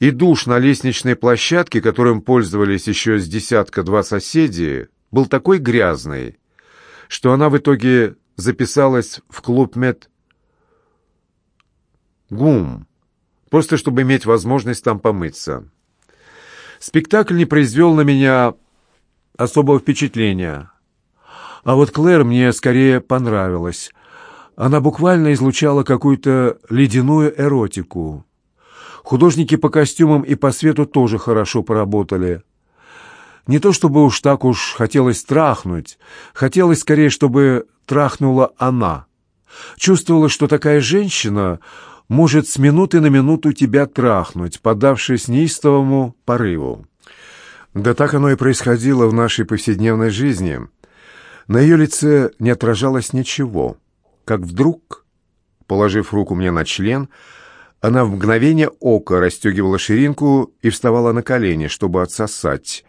и душ на лестничной площадке, которым пользовались еще с десятка-два соседей, был такой грязный, что она в итоге записалась в клуб мед ГУМ, просто чтобы иметь возможность там помыться. Спектакль не произвел на меня особого впечатления. А вот Клэр мне скорее понравилась. Она буквально излучала какую-то ледяную эротику. Художники по костюмам и по свету тоже хорошо поработали. Не то чтобы уж так уж хотелось трахнуть, хотелось скорее, чтобы трахнула она. Чувствовала, что такая женщина может с минуты на минуту тебя трахнуть, поддавшись неистовому порыву. Да так оно и происходило в нашей повседневной жизни. На ее лице не отражалось ничего. Как вдруг, положив руку мне на член, она в мгновение ока расстегивала ширинку и вставала на колени, чтобы отсосать,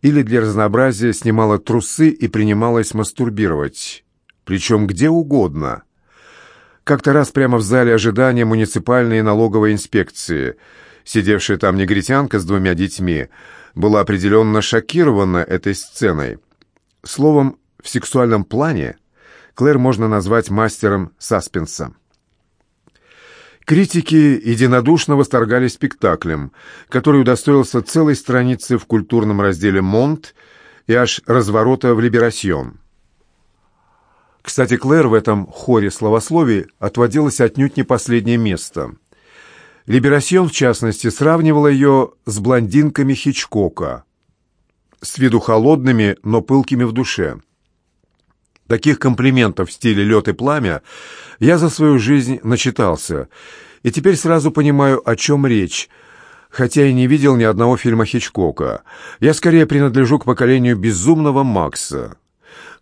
или для разнообразия снимала трусы и принималась мастурбировать, причем где угодно — как-то раз прямо в зале ожидания муниципальной налоговой инспекции, сидевшая там негритянка с двумя детьми, была определенно шокирована этой сценой. Словом, в сексуальном плане Клэр можно назвать мастером саспенса. Критики единодушно восторгались спектаклем, который удостоился целой страницы в культурном разделе «Монт» и аж разворота в «Либерасьон». Кстати, Клэр в этом хоре словословий отводилась отнюдь не последнее место. Либерасьон, в частности, сравнивала ее с блондинками Хичкока, с виду холодными, но пылкими в душе. Таких комплиментов в стиле «лед и пламя» я за свою жизнь начитался, и теперь сразу понимаю, о чем речь, хотя и не видел ни одного фильма Хичкока. Я скорее принадлежу к поколению безумного Макса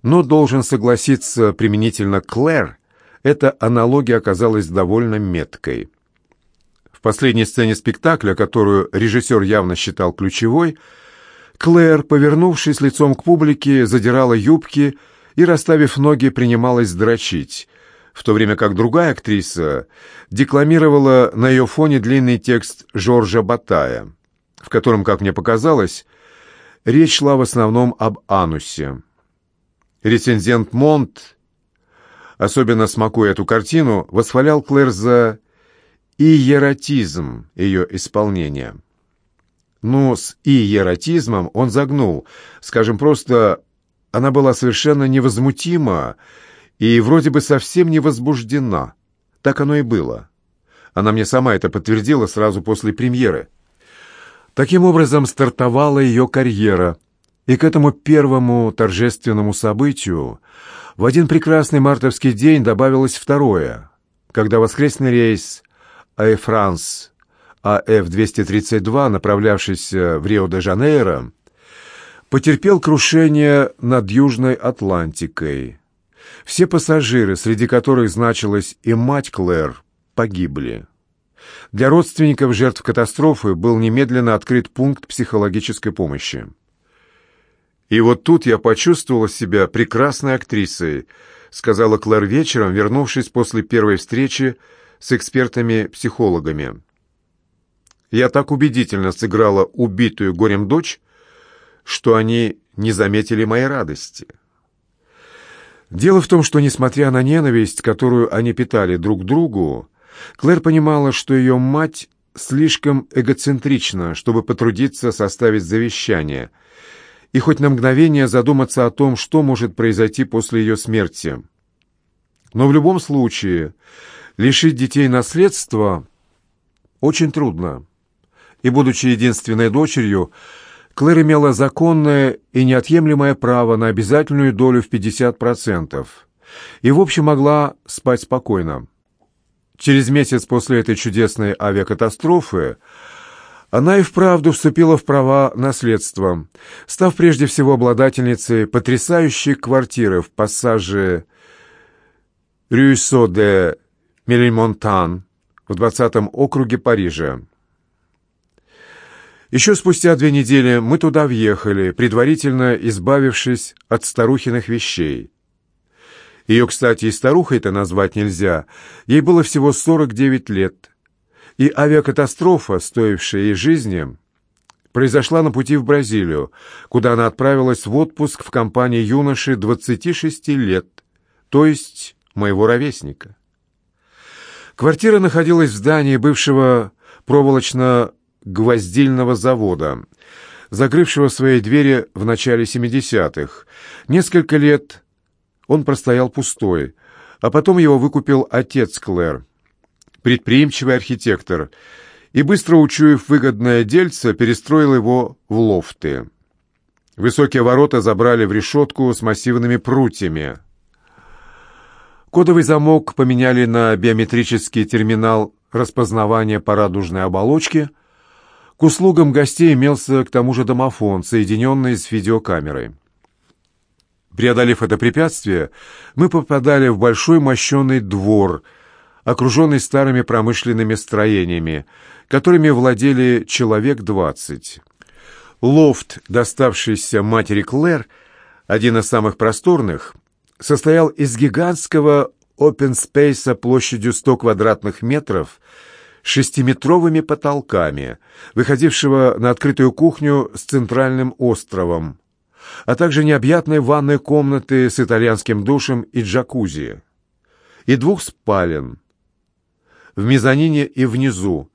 но должен согласиться применительно Клэр, эта аналогия оказалась довольно меткой. В последней сцене спектакля, которую режиссер явно считал ключевой, Клэр, повернувшись лицом к публике, задирала юбки и, расставив ноги, принималась дрочить, в то время как другая актриса декламировала на ее фоне длинный текст Жоржа Батая, в котором, как мне показалось, речь шла в основном об анусе. Рецензент Монт, особенно смакуя эту картину, восхвалял Клэр за иеротизм ее исполнения. Но с иеротизмом он загнул. Скажем просто, она была совершенно невозмутима и вроде бы совсем не возбуждена. Так оно и было. Она мне сама это подтвердила сразу после премьеры. Таким образом стартовала ее карьера, и к этому первому торжественному событию в один прекрасный мартовский день добавилось второе, когда воскресный рейс France АФ-232, направлявшийся в Рио-де-Жанейро, потерпел крушение над Южной Атлантикой. Все пассажиры, среди которых значилась и мать Клэр, погибли. Для родственников жертв катастрофы был немедленно открыт пункт психологической помощи. «И вот тут я почувствовала себя прекрасной актрисой», сказала Клэр вечером, вернувшись после первой встречи с экспертами-психологами. «Я так убедительно сыграла убитую горем дочь, что они не заметили моей радости». Дело в том, что, несмотря на ненависть, которую они питали друг другу, Клэр понимала, что ее мать слишком эгоцентрична, чтобы потрудиться составить завещание – и хоть на мгновение задуматься о том, что может произойти после ее смерти. Но в любом случае лишить детей наследства очень трудно. И, будучи единственной дочерью, Клэр имела законное и неотъемлемое право на обязательную долю в 50%, и в общем могла спать спокойно. Через месяц после этой чудесной авиакатастрофы она и вправду вступила в права наследства, став прежде всего обладательницей потрясающей квартиры в пассаже Рюйсо де Мелимонтан в 20-м округе Парижа. Еще спустя две недели мы туда въехали, предварительно избавившись от старухиных вещей. Ее, кстати, и старухой-то назвать нельзя, ей было всего 49 лет – И авиакатастрофа, стоившая ей жизни, произошла на пути в Бразилию, куда она отправилась в отпуск в компании юноши 26 лет, то есть моего ровесника. Квартира находилась в здании бывшего проволочно-гвоздильного завода, закрывшего свои двери в начале 70-х. Несколько лет он простоял пустой, а потом его выкупил отец Клэр, предприимчивый архитектор, и, быстро учуяв выгодное дельце, перестроил его в лофты. Высокие ворота забрали в решетку с массивными прутьями. Кодовый замок поменяли на биометрический терминал распознавания по радужной оболочке. К услугам гостей имелся к тому же домофон, соединенный с видеокамерой. Преодолев это препятствие, мы попадали в большой мощеный двор, окруженный старыми промышленными строениями, которыми владели человек двадцать. Лофт, доставшийся матери Клэр, один из самых просторных, состоял из гигантского опенспейса площадью 100 квадратных метров шестиметровыми потолками, выходившего на открытую кухню с центральным островом, а также необъятной ванной комнаты с итальянским душем и джакузи, и двух спален в мезонине и внизу.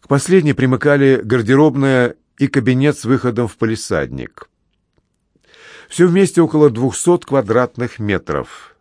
К последней примыкали гардеробная и кабинет с выходом в палисадник. Все вместе около двухсот квадратных метров.